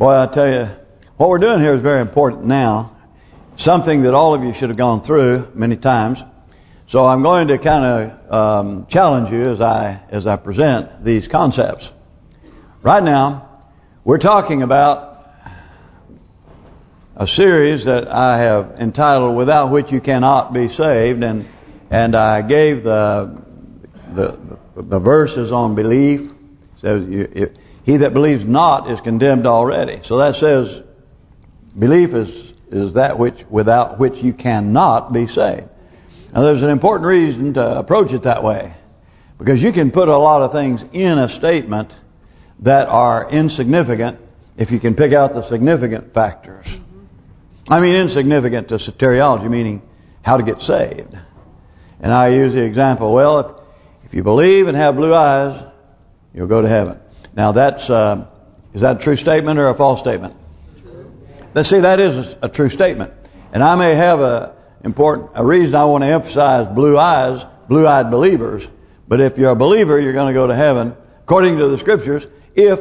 Boy, I tell you, what we're doing here is very important now. Something that all of you should have gone through many times. So I'm going to kind of um, challenge you as I as I present these concepts. Right now, we're talking about a series that I have entitled "Without Which You Cannot Be Saved," and and I gave the the the verses on belief. It you, he that believes not is condemned already. So that says belief is is that which without which you cannot be saved. Now there's an important reason to approach it that way. Because you can put a lot of things in a statement that are insignificant if you can pick out the significant factors. I mean insignificant to soteriology, meaning how to get saved. And I use the example, well, if, if you believe and have blue eyes, you'll go to heaven. Now that's, uh, is that a true statement or a false statement? Let's see, that is a, true statement. And I may have a important a reason I want to emphasize blue eyes, blue-eyed believers. But if you're a believer, you're going to go to heaven, according to the Scriptures, if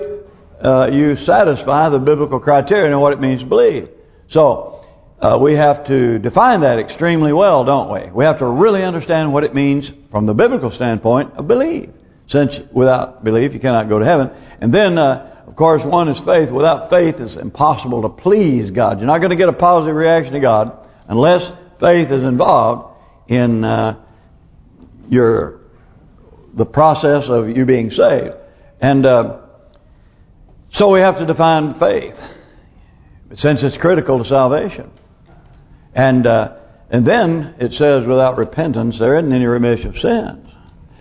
uh, you satisfy the biblical criterion of what it means to believe. So, uh, we have to define that extremely well, don't we? We have to really understand what it means from the biblical standpoint of believe. Since without belief you cannot go to heaven. And then, uh, of course, one is faith. Without faith it's impossible to please God. You're not going to get a positive reaction to God unless faith is involved in uh, your the process of you being saved. And uh, so we have to define faith, since it's critical to salvation. And uh, and then it says without repentance there isn't any remission of sins.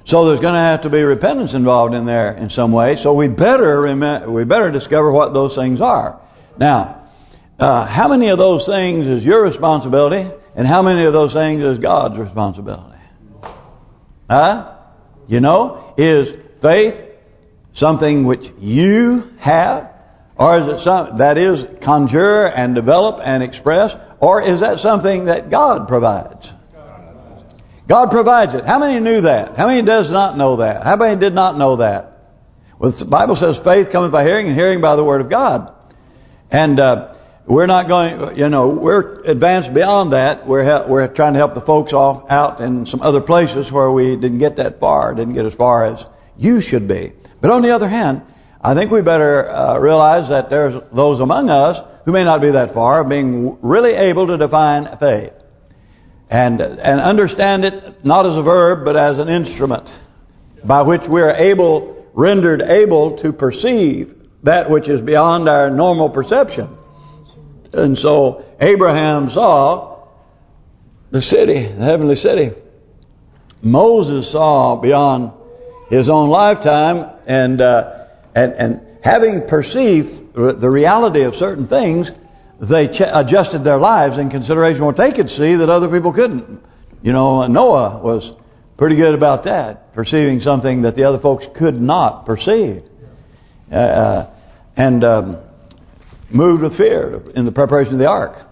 So there's going to have to be repentance involved in there in some way. So we better we better discover what those things are. Now, uh, how many of those things is your responsibility? And how many of those things is God's responsibility? Huh? You know, is faith something which you have? Or is it some that is conjure and develop and express? Or is that something that God provides? God provides it. How many knew that? How many does not know that? How many did not know that? Well, the Bible says faith cometh by hearing and hearing by the word of God. And uh, we're not going, you know, we're advanced beyond that. We're we're trying to help the folks off out in some other places where we didn't get that far, didn't get as far as you should be. But on the other hand, I think we better uh, realize that there's those among us who may not be that far, being really able to define faith and and understand it not as a verb but as an instrument by which we are able, rendered able to perceive that which is beyond our normal perception. And so Abraham saw the city, the heavenly city. Moses saw beyond his own lifetime and uh, and and having perceived the reality of certain things, they adjusted their lives in consideration of what they could see that other people couldn't. You know, Noah was pretty good about that, perceiving something that the other folks could not perceive. Uh, uh and um, moved with fear in the preparation of the ark.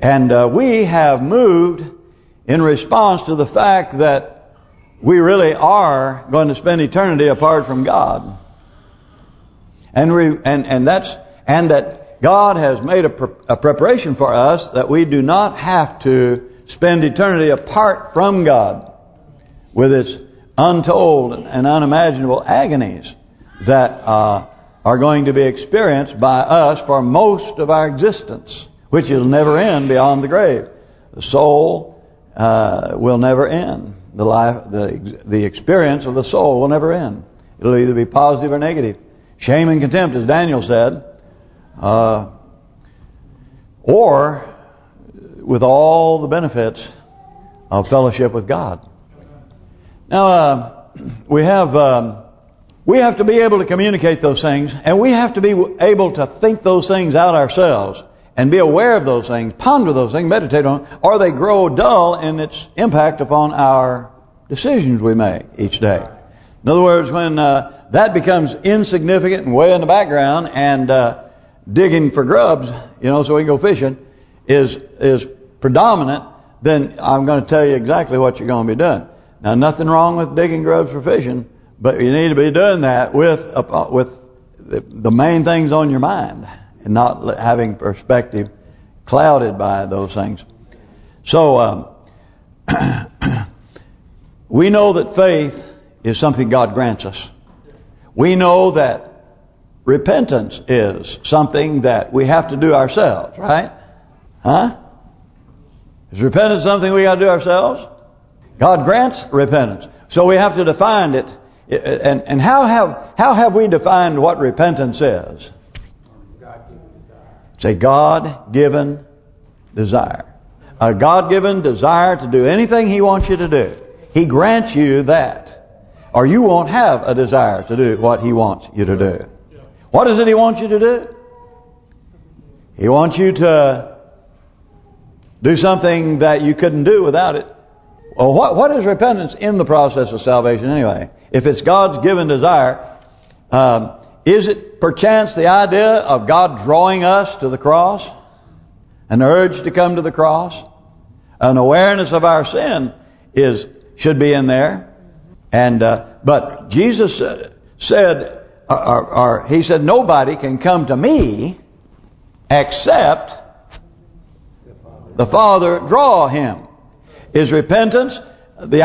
And uh, we have moved in response to the fact that we really are going to spend eternity apart from God. And we, and and that's and that God has made a, pre a preparation for us that we do not have to spend eternity apart from God with its untold and unimaginable agonies that uh, are going to be experienced by us for most of our existence, which will never end beyond the grave. The soul uh, will never end. The life, the the experience of the soul will never end. It'll either be positive or negative. Shame and contempt, as Daniel said, uh, or with all the benefits of fellowship with God. Now, uh, we have um, we have to be able to communicate those things, and we have to be able to think those things out ourselves and be aware of those things, ponder those things, meditate on, them, or they grow dull in its impact upon our decisions we make each day. In other words, when uh, that becomes insignificant and way in the background, and uh, digging for grubs, you know, so we can go fishing, is is predominant, then I'm going to tell you exactly what you're going to be doing. Now, nothing wrong with digging grubs for fishing. But you need to be doing that with with the, the main things on your mind. and not having perspective clouded by those things. So, um, we know that faith is something God grants us. We know that repentance is something that we have to do ourselves, right? Huh? Is repentance something we got to do ourselves? God grants repentance. So we have to define it. And and how have how have we defined what repentance is? It's a God-given desire. A God-given desire to do anything He wants you to do. He grants you that. Or you won't have a desire to do what He wants you to do. What is it He wants you to do? He wants you to do something that you couldn't do without it. Well, what what is repentance in the process of salvation anyway? If it's God's given desire, um, is it perchance the idea of God drawing us to the cross? An urge to come to the cross? An awareness of our sin is should be in there. And uh, But Jesus uh, said, or, or, or He said, nobody can come to me except the Father draw him. Is repentance the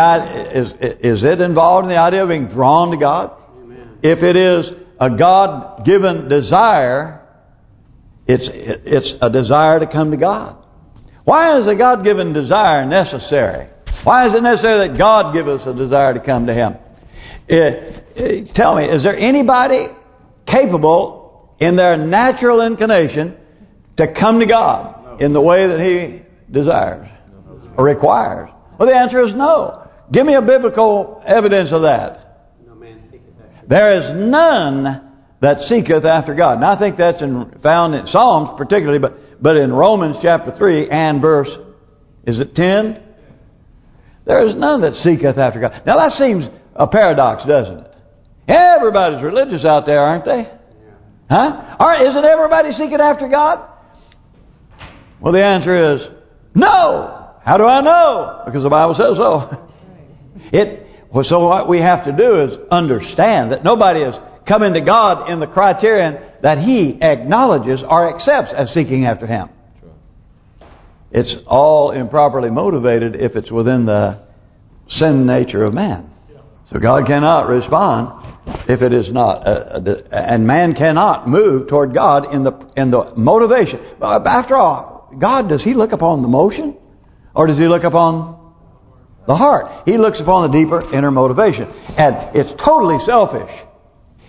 is is it involved in the idea of being drawn to God? Amen. If it is a God-given desire, it's it's a desire to come to God. Why is a God-given desire necessary? Why is it necessary that God give us a desire to come to Him? It, eh, it, eh, tell me, is there anybody capable in their natural inclination to come to God in the way that He desires or requires? Well, the answer is no. Give me a biblical evidence of that. There is none that seeketh after God. Now, I think that's in, found in Psalms particularly, but but in Romans chapter 3 and verse, is it 10? There is none that seeketh after God. Now, that seems a paradox, doesn't it? Everybody's religious out there, aren't they? Huh? All right, isn't everybody seeking after God? Well, the answer is no. How do I know? Because the Bible says so. It well, so what we have to do is understand that nobody is coming to God in the criterion that He acknowledges or accepts as seeking after Him. It's all improperly motivated if it's within the sin nature of man. So God cannot respond if it is not, uh, uh and man cannot move toward God in the in the motivation. After all, God does He look upon the motion? Or does he look upon the heart? He looks upon the deeper inner motivation. And it's totally selfish.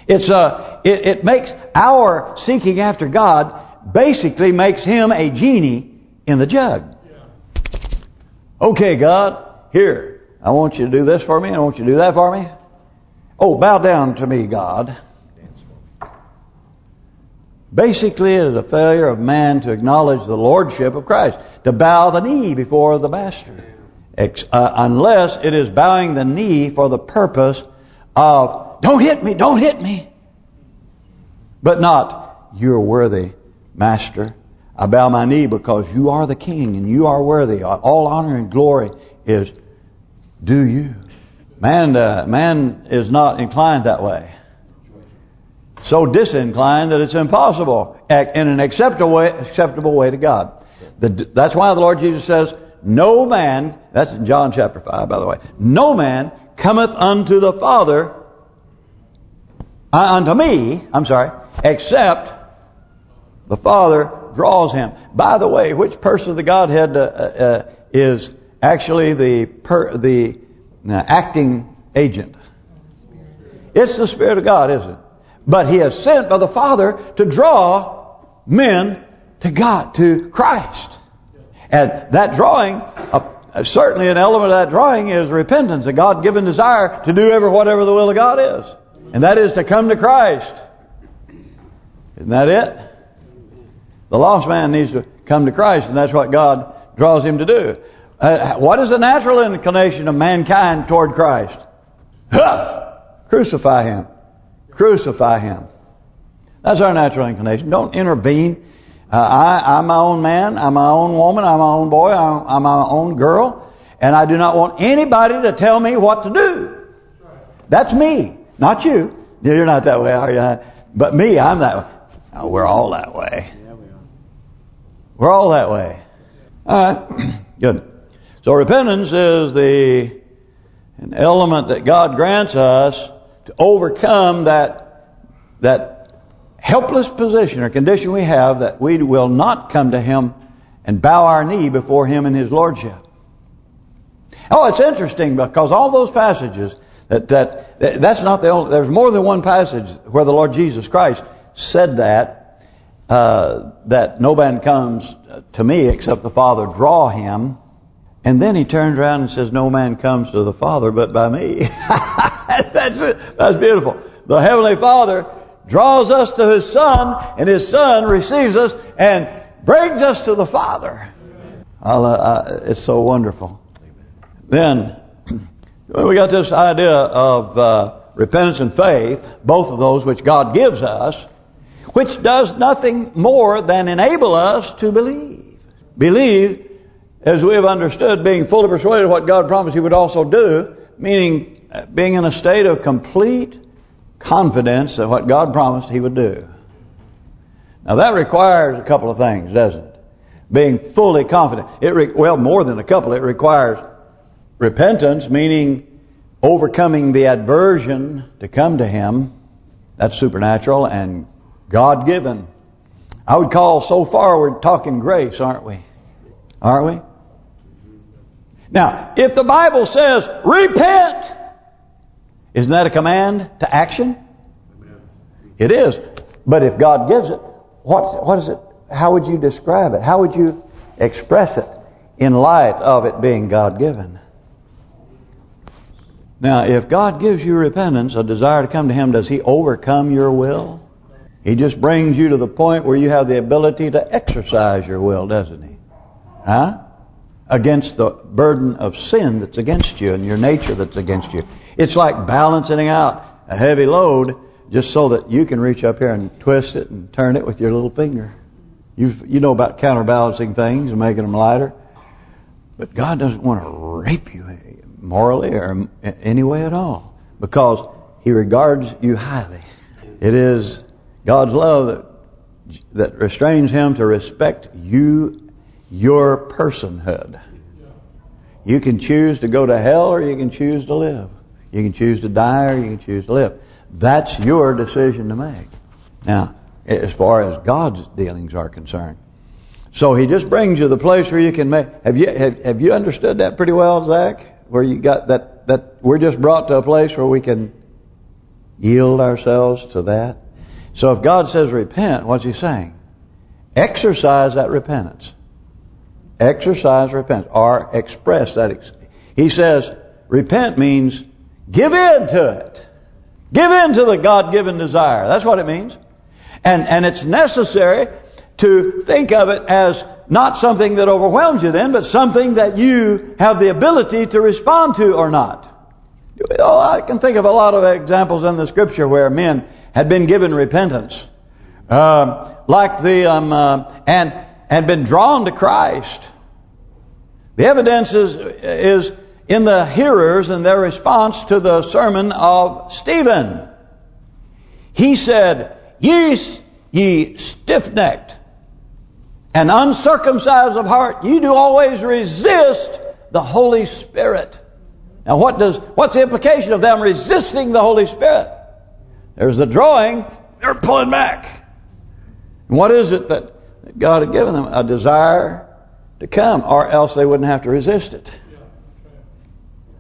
It's uh, it, it makes our seeking after God basically makes him a genie in the jug. Okay, God, here, I want you to do this for me, and I want you to do that for me. Oh, bow down to me, God. Basically, it is a failure of man to acknowledge the lordship of Christ to bow the knee before the master. Uh, unless it is bowing the knee for the purpose of, don't hit me, don't hit me. But not, you're worthy, master. I bow my knee because you are the king and you are worthy. All honor and glory is due you. Man, uh, man is not inclined that way. So disinclined that it's impossible in an acceptable way, acceptable way to God. The, that's why the Lord Jesus says, No man, that's in John chapter 5, by the way, No man cometh unto the Father, uh, unto me, I'm sorry, except the Father draws him. By the way, which person of the Godhead uh, uh, is actually the per, the uh, acting agent? It's the Spirit of God, isn't it? But He is sent by the Father to draw men to God, to Christ. And that drawing, uh, certainly an element of that drawing is repentance, a God-given desire to do ever whatever the will of God is. And that is to come to Christ. Isn't that it? The lost man needs to come to Christ, and that's what God draws him to do. Uh, what is the natural inclination of mankind toward Christ? Huh! Crucify Him. Crucify Him. That's our natural inclination. Don't intervene uh, I, I'm my own man. I'm my own woman. I'm my own boy. I'm, I'm my own girl. And I do not want anybody to tell me what to do. That's me, not you. You're not that way, are you? But me, I'm that way. Oh, we're all that way. We're all that way. All right, good. So repentance is the an element that God grants us to overcome that that helpless position or condition we have that we will not come to Him and bow our knee before Him in His Lordship. Oh, it's interesting because all those passages that that that's not the only. There's more than one passage where the Lord Jesus Christ said that uh, that no man comes to me except the Father draw him. And then he turns around and says, no man comes to the Father but by me. that's, that's beautiful. The Heavenly Father draws us to His Son, and His Son receives us and brings us to the Father. Uh, it's so wonderful. Then, we got this idea of uh, repentance and faith, both of those which God gives us, which does nothing more than enable us to believe. Believe, as we have understood, being fully persuaded of what God promised He would also do, meaning uh, being in a state of complete confidence that what God promised He would do. Now that requires a couple of things, doesn't it? Being fully confident. It Well, more than a couple. It requires repentance, meaning overcoming the aversion to come to Him. That's supernatural and God-given. I would call so far we're talking grace, aren't we? Aren't we? Now, if the Bible says, repent, isn't that a command to action? It is. But if God gives it, what what is it? How would you describe it? How would you express it in light of it being God-given? Now, if God gives you repentance, a desire to come to Him, does He overcome your will? He just brings you to the point where you have the ability to exercise your will, doesn't He? Huh? Against the burden of sin that's against you and your nature that's against you. It's like balancing out a heavy load just so that you can reach up here and twist it and turn it with your little finger. You you know about counterbalancing things and making them lighter. But God doesn't want to rape you morally or any way at all. Because He regards you highly. It is God's love that that restrains Him to respect you, your personhood. You can choose to go to hell or you can choose to live. You can choose to die or you can choose to live. That's your decision to make. Now, as far as God's dealings are concerned. So He just brings you the place where you can make. Have you have, have you understood that pretty well, Zach? where you got that that we're just brought to a place where we can yield ourselves to that. So if God says repent, what's He saying? Exercise that repentance. Exercise repentance or express that. He says repent means give in to it. Give in to the God-given desire. That's what it means. And and it's necessary to think of it as not something that overwhelms you then, but something that you have the ability to respond to or not. Oh, I can think of a lot of examples in the Scripture where men had been given repentance, uh, like the um, uh, and had been drawn to Christ. The evidence is is in the hearers and their response to the sermon of Stephen. He said, "Ye ye stiff-necked and uncircumcised of heart, you do always resist the Holy Spirit. Now what does what's the implication of them resisting the Holy Spirit? There's the drawing, they're pulling back. And what is it that God had given them? A desire to come, or else they wouldn't have to resist it.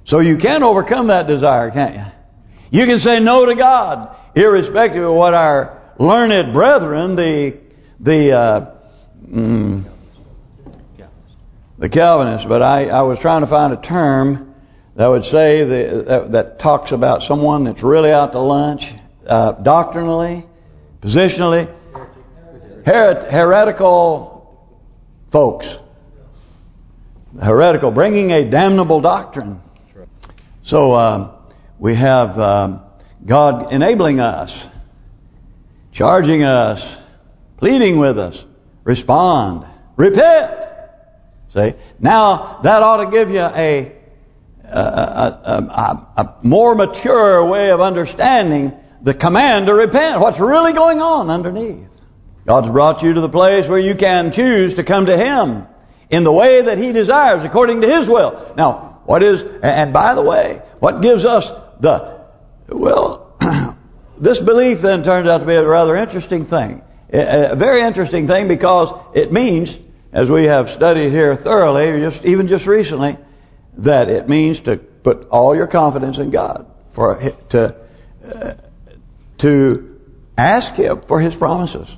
So you can overcome that desire, can't you? You can say no to God, irrespective of what our learned brethren, the the uh, Mm, the Calvinists, but I, I was trying to find a term that would say the, that, that talks about someone that's really out to lunch, uh, doctrinally, positionally, heret heretical folks. Heretical, bringing a damnable doctrine. So um, we have um, God enabling us, charging us, pleading with us, Respond. Repent. See? Now, that ought to give you a, a, a, a, more mature way of understanding the command to repent. What's really going on underneath. God's brought you to the place where you can choose to come to Him in the way that He desires, according to His will. Now, what is, and by the way, what gives us the, well, this belief then turns out to be a rather interesting thing. A very interesting thing because it means, as we have studied here thoroughly, just even just recently, that it means to put all your confidence in God for to uh, to ask Him for His promises.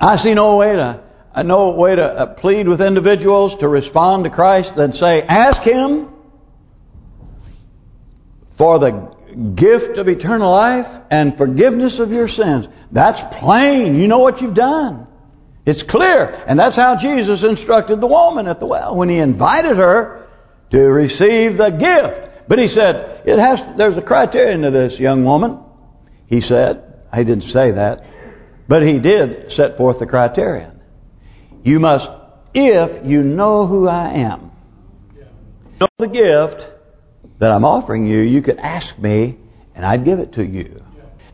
I see no way to no way to uh, plead with individuals to respond to Christ than say, ask Him for the gift of eternal life and forgiveness of your sins. That's plain. You know what you've done. It's clear. And that's how Jesus instructed the woman at the well when He invited her to receive the gift. But He said, it has. there's a criterion to this, young woman. He said, I didn't say that. But he did set forth the criterion. You must, if you know who I am, know the gift that I'm offering you, you could ask me and I'd give it to you.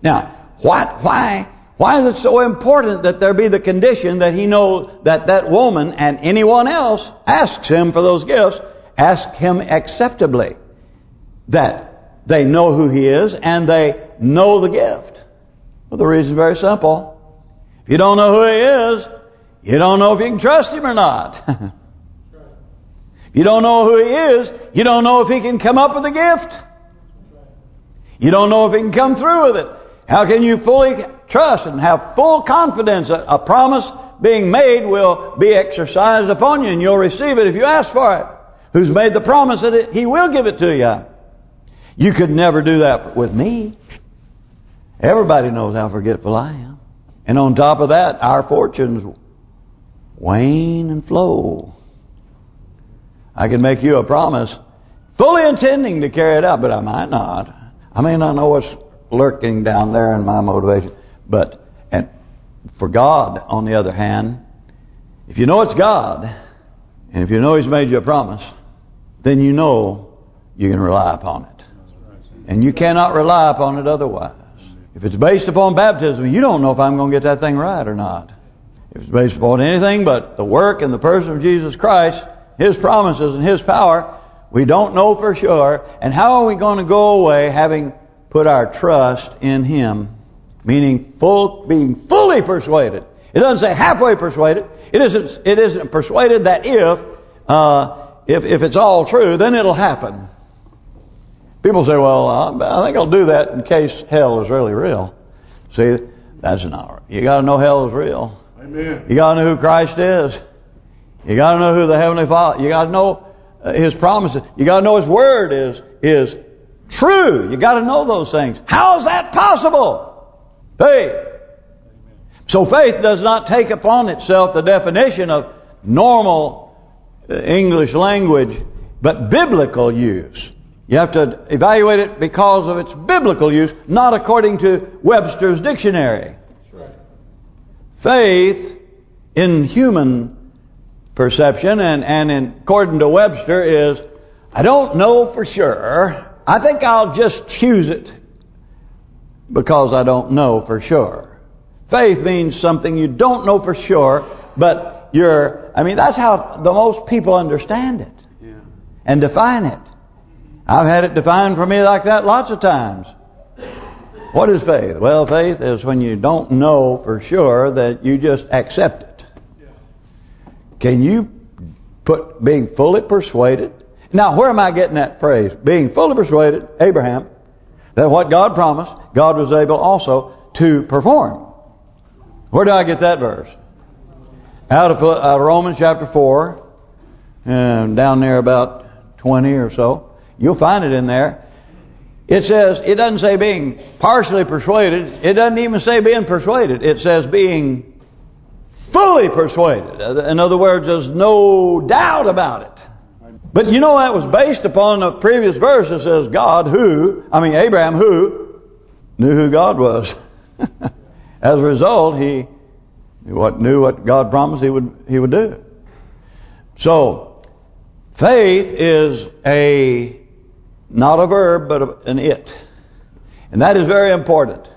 Now, what, why why is it so important that there be the condition that he know that that woman and anyone else asks him for those gifts, ask him acceptably. That they know who he is and they know the gift. Well, the reason is very simple. If you don't know who he is, you don't know if you can trust him or not. if you don't know who he is, you don't know if he can come up with a gift. You don't know if he can come through with it. How can you fully trust and have full confidence that a promise being made will be exercised upon you and you'll receive it if you ask for it? Who's made the promise that he will give it to you? You could never do that with me. Everybody knows how forgetful I am. And on top of that, our fortunes wane and flow. I can make you a promise, fully intending to carry it out, but I might not. I may not know what's lurking down there in my motivation. But and for God, on the other hand, if you know it's God, and if you know He's made you a promise, then you know you can rely upon it. And you cannot rely upon it otherwise. If it's based upon baptism, you don't know if I'm going to get that thing right or not. If it's based upon anything but the work and the person of Jesus Christ, His promises and His power, we don't know for sure. And how are we going to go away having put our trust in Him? Meaning full, being fully persuaded. It doesn't say halfway persuaded. It isn't. It isn't persuaded that if, uh, if if it's all true, then it'll happen. People say, well, I think I'll do that in case hell is really real. See, that's not right. You got to know hell is real. Amen. You got to know who Christ is. You got to know who the Heavenly Father. You got to know uh, His promises. You got to know His Word is is true. You got to know those things. How is that possible? Faith. So faith does not take upon itself the definition of normal uh, English language, but biblical use. You have to evaluate it because of its biblical use, not according to Webster's dictionary. Right. Faith in human perception and, and in, according to Webster is, I don't know for sure. I think I'll just choose it because I don't know for sure. Faith means something you don't know for sure, but you're, I mean, that's how the most people understand it yeah. and define it. I've had it defined for me like that lots of times. What is faith? Well, faith is when you don't know for sure that you just accept it. Can you put being fully persuaded? Now, where am I getting that phrase? Being fully persuaded, Abraham, that what God promised, God was able also to perform. Where do I get that verse? Out of uh, Romans chapter 4, and down there about 20 or so. You'll find it in there. It says, it doesn't say being partially persuaded. It doesn't even say being persuaded. It says being fully persuaded. In other words, there's no doubt about it. But you know that was based upon the previous verse that says God who, I mean Abraham who, knew who God was. As a result, he what knew what God promised he would he would do. So, faith is a not a verb, but an it. And that is very important.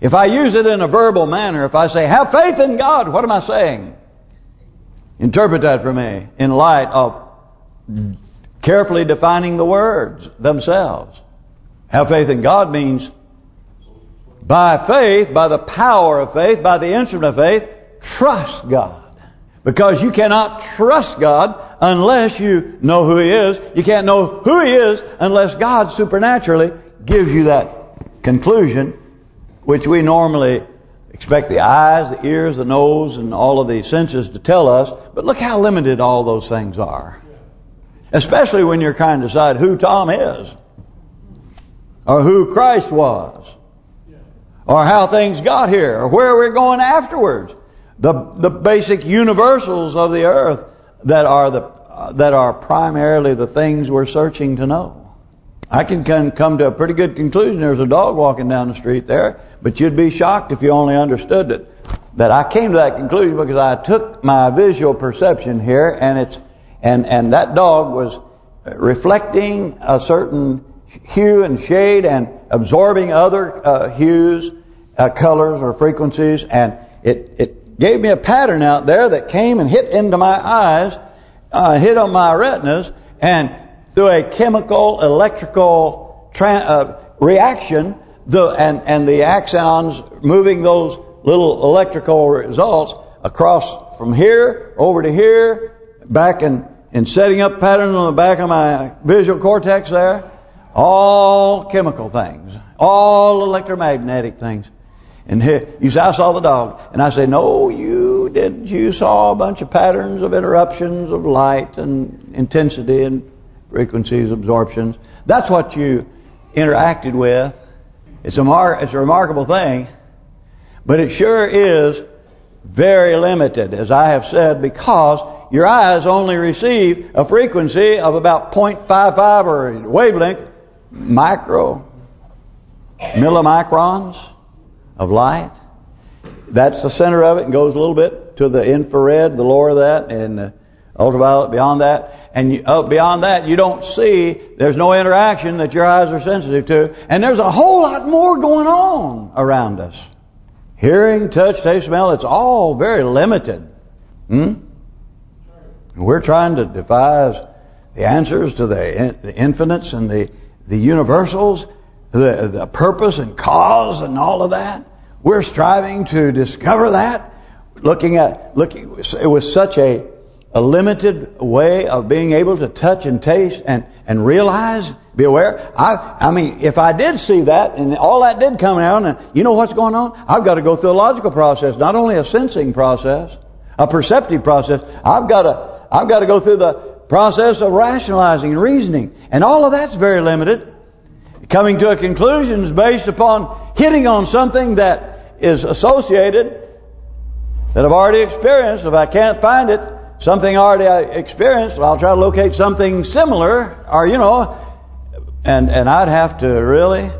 If I use it in a verbal manner, if I say, have faith in God, what am I saying? Interpret that for me in light of carefully defining the words themselves. Have faith in God means by faith, by the power of faith, by the instrument of faith, trust God. Because you cannot trust God unless you know who He is. You can't know who He is unless God supernaturally gives you that conclusion, which we normally expect the eyes, the ears, the nose, and all of the senses to tell us. But look how limited all those things are. Especially when you're trying to decide who Tom is. Or who Christ was. Or how things got here. Or where we're going afterwards. The the basic universals of the earth that are the uh, that are primarily the things we're searching to know. I can come to a pretty good conclusion. There's a dog walking down the street there, but you'd be shocked if you only understood it. That I came to that conclusion because I took my visual perception here, and it's and and that dog was reflecting a certain hue and shade and absorbing other uh, hues, uh, colors, or frequencies, and it it gave me a pattern out there that came and hit into my eyes, uh, hit on my retinas, and through a chemical, electrical uh, reaction, the and and the axons moving those little electrical results across from here over to here, back and and setting up patterns on the back of my visual cortex there, all chemical things, all electromagnetic things. And you say, I saw the dog. And I say, no, you didn't. You saw a bunch of patterns of interruptions of light and intensity and frequencies, absorptions. That's what you interacted with. It's a it's a remarkable thing. But it sure is very limited, as I have said, because your eyes only receive a frequency of about 0.55 or wavelength, micro, millimicrons of light. That's the center of it and goes a little bit to the infrared, the lower of that, and the ultraviolet beyond that. And you, uh, beyond that, you don't see, there's no interaction that your eyes are sensitive to. And there's a whole lot more going on around us. Hearing, touch, taste, smell, it's all very limited. Hmm? We're trying to devise the answers to the, the infinites and the, the universals the, the purpose and cause and all of that. We're striving to discover that. Looking at looking, it was such a a limited way of being able to touch and taste and and realize, be aware. I I mean, if I did see that and all that did come out, and you know what's going on, I've got to go through a logical process, not only a sensing process, a perceptive process. I've got to I've got to go through the process of rationalizing and reasoning, and all of that's very limited coming to a conclusion is based upon hitting on something that is associated that I've already experienced. If I can't find it, something already I experienced, well, I'll try to locate something similar, or you know, and and I'd have to really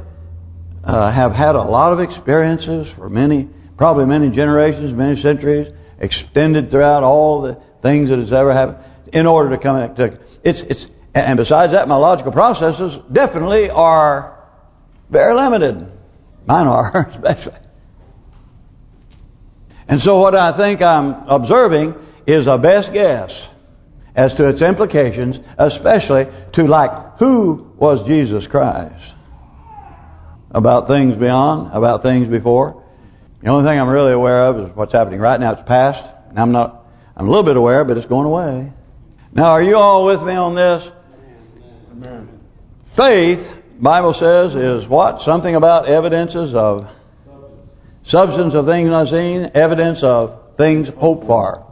uh, have had a lot of experiences for many, probably many generations, many centuries, extended throughout all the things that has ever happened, in order to come to it's it's and besides that, my logical processes definitely are very limited. Mine are, especially. And so what I think I'm observing is a best guess as to its implications, especially to like, who was Jesus Christ? About things beyond, about things before. The only thing I'm really aware of is what's happening right now. It's past. And I'm not, I'm a little bit aware, but it's going away. Now, are you all with me on this? Faith, Bible says, is what? Something about evidences of substance of things not seen, evidence of things hoped for.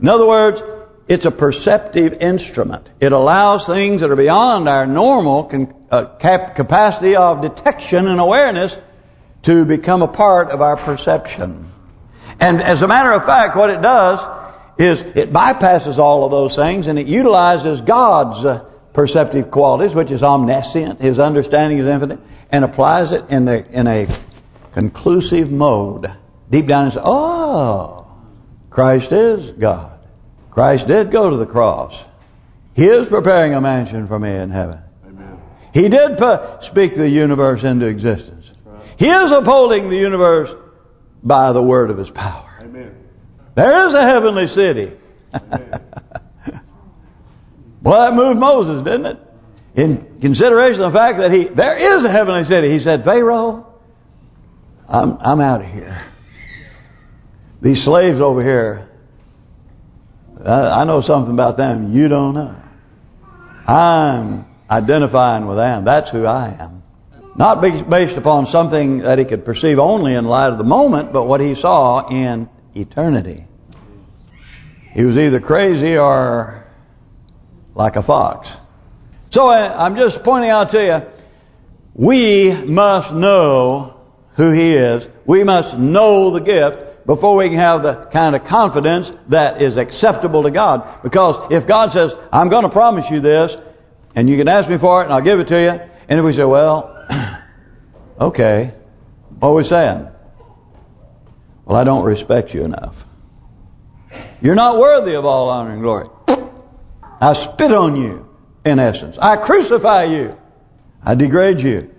In other words, it's a perceptive instrument. It allows things that are beyond our normal uh, capacity of detection and awareness to become a part of our perception. And as a matter of fact, what it does is it bypasses all of those things and it utilizes God's uh, perceptive qualities, which is omniscient, his understanding is infinite, and applies it in a, in a conclusive mode. Deep down and say, oh, Christ is God. Christ did go to the cross. He is preparing a mansion for me in heaven. Amen. He did speak the universe into existence. Right. He is upholding the universe by the word of His power. Amen. There is a heavenly city. well, that moved Moses, didn't it? In consideration of the fact that he there is a heavenly city, he said, Pharaoh, I'm I'm out of here. These slaves over here, I, I know something about them you don't know. I'm identifying with them. That's who I am. Not based upon something that he could perceive only in light of the moment, but what he saw in eternity. He was either crazy or like a fox. So uh, I'm just pointing out to you, we must know who He is. We must know the gift before we can have the kind of confidence that is acceptable to God. Because if God says, I'm going to promise you this, and you can ask me for it and I'll give it to you, and if we say, well, okay, what are we saying? Well, I don't respect you enough. You're not worthy of all honor and glory. I spit on you, in essence. I crucify you. I degrade you.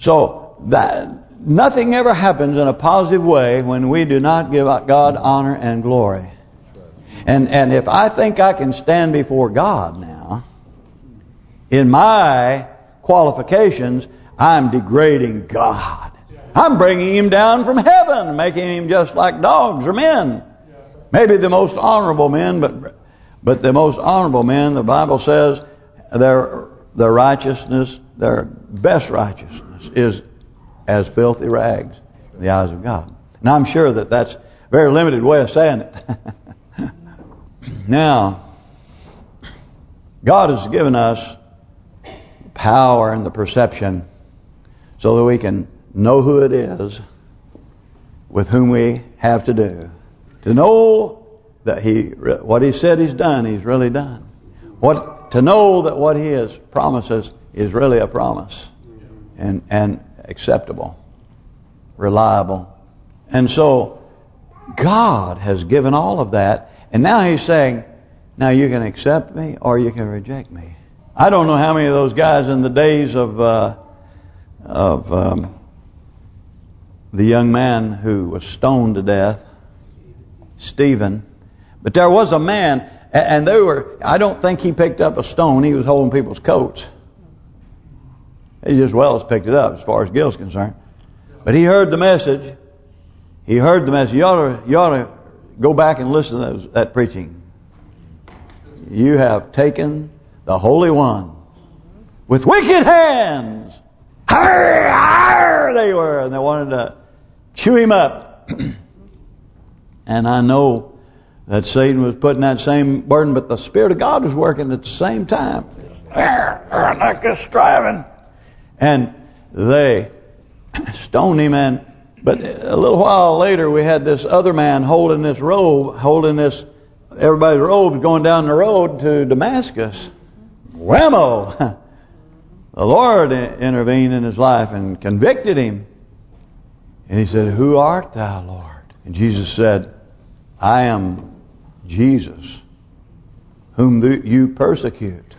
So that nothing ever happens in a positive way when we do not give God honor and glory. And and if I think I can stand before God now, in my qualifications, I'm degrading God. I'm bringing Him down from heaven, making Him just like dogs or men. Maybe the most honorable men, but but the most honorable men, the Bible says, their their righteousness, their best righteousness, is as filthy rags in the eyes of God. Now I'm sure that that's a very limited way of saying it. now, God has given us power and the perception so that we can know who it is with whom we have to do. To know that he what he said he's done, he's really done. What to know that what he has promises is really a promise and and acceptable, reliable. And so God has given all of that and now he's saying, now you can accept me or you can reject me. I don't know how many of those guys in the days of uh, of um, the young man who was stoned to death Stephen. But there was a man, and they were, I don't think he picked up a stone. He was holding people's coats. He just well as picked it up as far as Gil's concerned. But he heard the message. He heard the message. You ought to, you ought to go back and listen to those, that preaching. You have taken the Holy One with wicked hands. Arr, arr, they were, and they wanted to chew him up. And I know that Satan was putting that same burden, but the Spirit of God was working at the same time. Like this striving. And they stoned him, and but a little while later we had this other man holding this robe, holding this, everybody's robe going down the road to Damascus. Whammo! The Lord intervened in his life and convicted him. And he said, Who art thou, Lord? And Jesus said, I am Jesus, whom you persecute.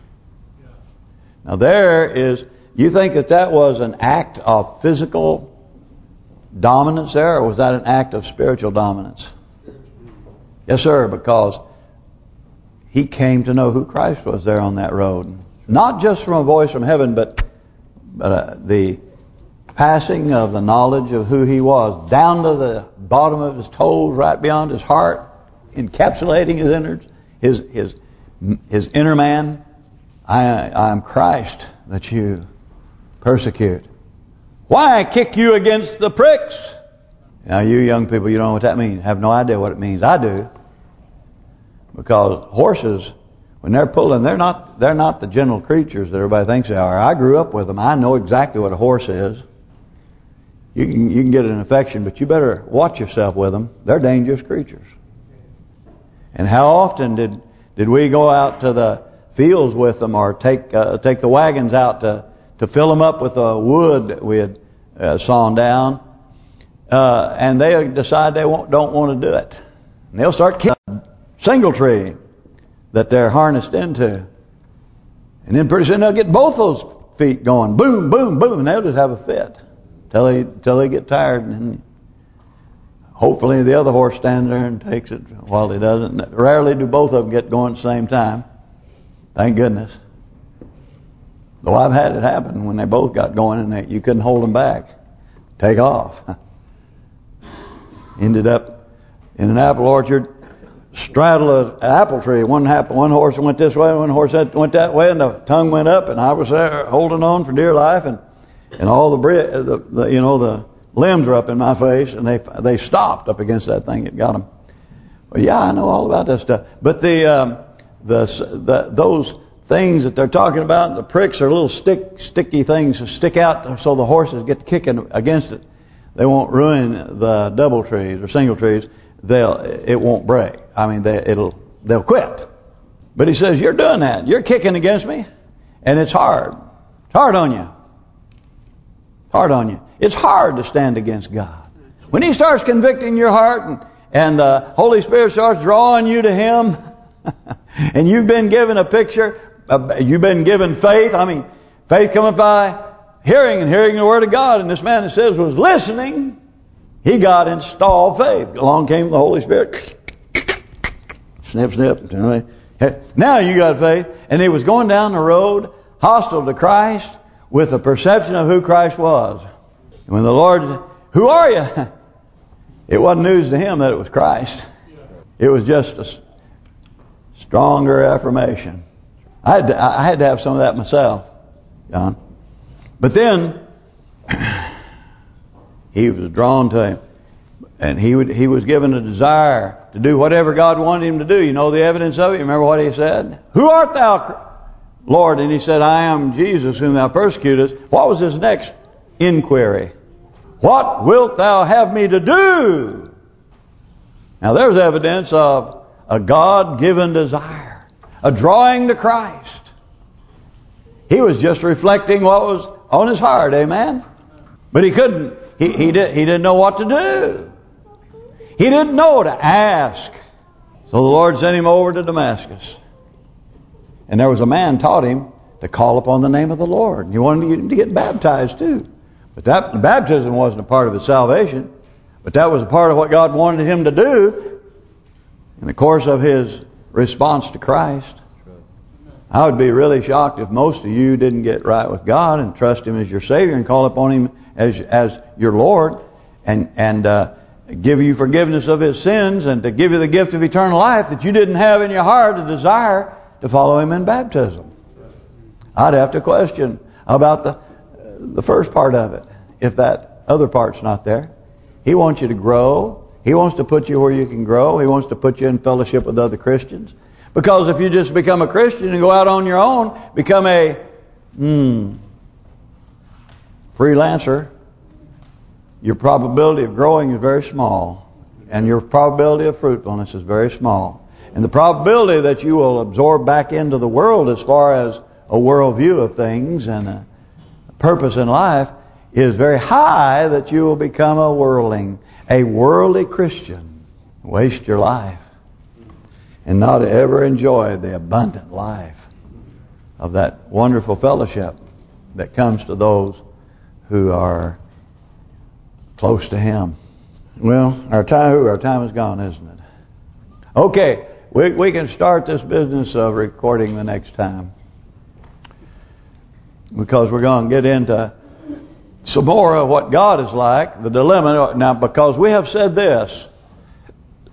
Now there is, you think that that was an act of physical dominance there, or was that an act of spiritual dominance? Yes, sir, because he came to know who Christ was there on that road. Not just from a voice from heaven, but but uh, the passing of the knowledge of who he was down to the bottom of his toes, right beyond his heart, encapsulating his innards, his his his inner man. I I am Christ that you persecute. Why kick you against the pricks? Now you young people, you don't know what that means. Have no idea what it means. I do. Because horses, when they're pulling, they're not they're not the gentle creatures that everybody thinks they are. I grew up with them. I know exactly what a horse is. You can you can get an infection, but you better watch yourself with them. They're dangerous creatures. And how often did did we go out to the fields with them, or take uh, take the wagons out to to fill them up with the wood that we had uh, sawn down, uh, and they decide they don't want to do it, and they'll start killing a single tree that they're harnessed into, and then pretty soon they'll get both those feet going, boom, boom, boom, and they'll just have a fit. till they till they get tired, and hopefully the other horse stands there and takes it while he doesn't. Rarely do both of them get going at the same time. Thank goodness. Though I've had it happen when they both got going and they, you couldn't hold them back. Take off. Ended up in an apple orchard, straddle an apple tree. One apple, one horse went this way, one horse went that way, and the tongue went up, and I was there holding on for dear life, and and all the, the, the you know the limbs were up in my face, and they they stopped up against that thing. It got them. Well, yeah, I know all about that stuff. But the um, the the those things that they're talking about, the pricks are little stick sticky things that stick out so the horses get kicking against it. They won't ruin the double trees or single trees. They'll it won't break. I mean, they, it'll they'll quit. But he says, you're doing that. You're kicking against me. And it's hard. It's hard on you. Hard on you. It's hard to stand against God. When He starts convicting your heart and, and the Holy Spirit starts drawing you to Him and you've been given a picture you've been given faith. I mean, faith cometh by hearing and hearing the word of God. And this man, it says, was listening. He got installed faith. Along came the Holy Spirit. Snip, snip. Now you got faith. And he was going down the road hostile to Christ with the perception of who Christ was. And when the Lord, who are you? It wasn't news to him that it was Christ. It was just a stronger affirmation. I had to, I had to have some of that myself, John. But then he was drawn to him, and he would he was given a desire to do whatever God wanted him to do. You know the evidence of it. You remember what he said? Who art thou, Lord? And he said, I am Jesus whom thou persecutest. What was his next inquiry? What wilt thou have me to do? Now there's evidence of a God-given desire a drawing to Christ. He was just reflecting what was on his heart, amen? But he couldn't, he, he, he didn't know what to do. He didn't know to ask. So the Lord sent him over to Damascus. And there was a man taught him to call upon the name of the Lord. And he wanted to get baptized too. But that baptism wasn't a part of his salvation. But that was a part of what God wanted him to do in the course of his response to Christ. I would be really shocked if most of you didn't get right with God and trust Him as your Savior and call upon Him as as your Lord and and uh, give you forgiveness of His sins and to give you the gift of eternal life that you didn't have in your heart a desire to follow Him in baptism. I'd have to question about the the first part of it if that other part's not there. He wants you to grow he wants to put you where you can grow. He wants to put you in fellowship with other Christians. Because if you just become a Christian and go out on your own, become a hmm, freelancer, your probability of growing is very small. And your probability of fruitfulness is very small. And the probability that you will absorb back into the world as far as a worldview of things and a purpose in life is very high that you will become a worldling a worldly Christian waste your life and not ever enjoy the abundant life of that wonderful fellowship that comes to those who are close to Him. Well, our time, our time is gone, isn't it? Okay, we we can start this business of recording the next time because we're going to get into some more of what God is like, the dilemma. Now, because we have said this,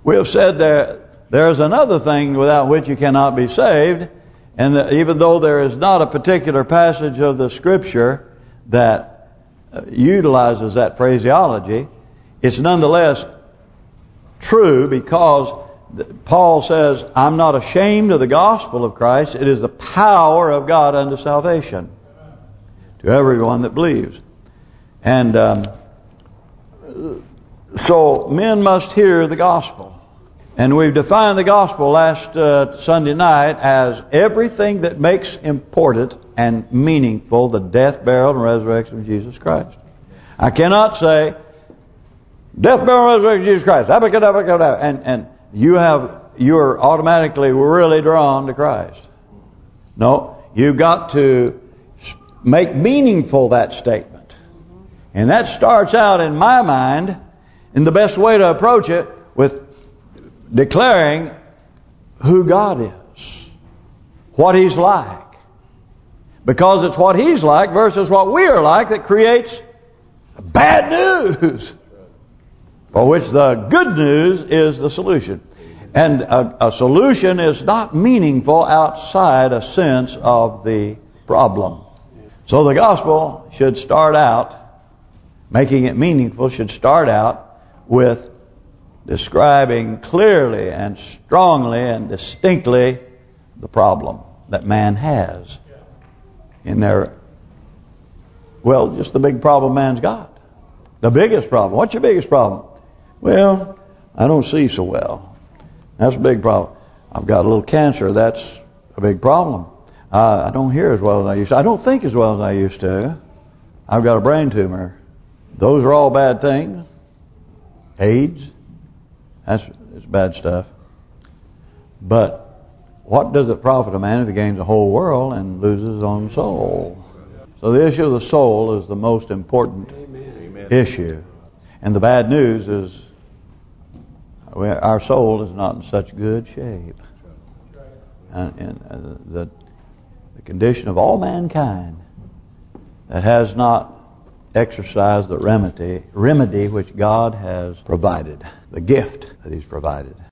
we have said that there is another thing without which you cannot be saved, and even though there is not a particular passage of the Scripture that uh, utilizes that phraseology, it's nonetheless true because Paul says, I'm not ashamed of the gospel of Christ. It is the power of God unto salvation to everyone that believes. And um, so men must hear the gospel. And we've defined the gospel last uh, Sunday night as everything that makes important and meaningful the death, burial, and resurrection of Jesus Christ. I cannot say, death, burial, and resurrection of Jesus Christ. And, and you have, you're automatically really drawn to Christ. No, you've got to make meaningful that statement. And that starts out, in my mind, in the best way to approach it, with declaring who God is. What He's like. Because it's what He's like versus what we are like that creates bad news. For which the good news is the solution. And a, a, solution is not meaningful outside a sense of the problem. So the gospel should start out, making it meaningful, should start out with describing clearly and strongly and distinctly the problem that man has in their, well, just the big problem man's got. The biggest problem. What's your biggest problem? Well, I don't see so well. That's a big problem. I've got a little cancer. That's a big problem. Uh, I don't hear as well as I used to. I don't think as well as I used to. I've got a brain tumor. Those are all bad things. AIDS. That's it's bad stuff. But what does it profit a man if he gains the whole world and loses his own soul? So the issue of the soul is the most important Amen. issue. And the bad news is our soul is not in such good shape. And, and uh, the, the condition of all mankind that has not exercised the remedy, remedy which God has provided, the gift that He's provided.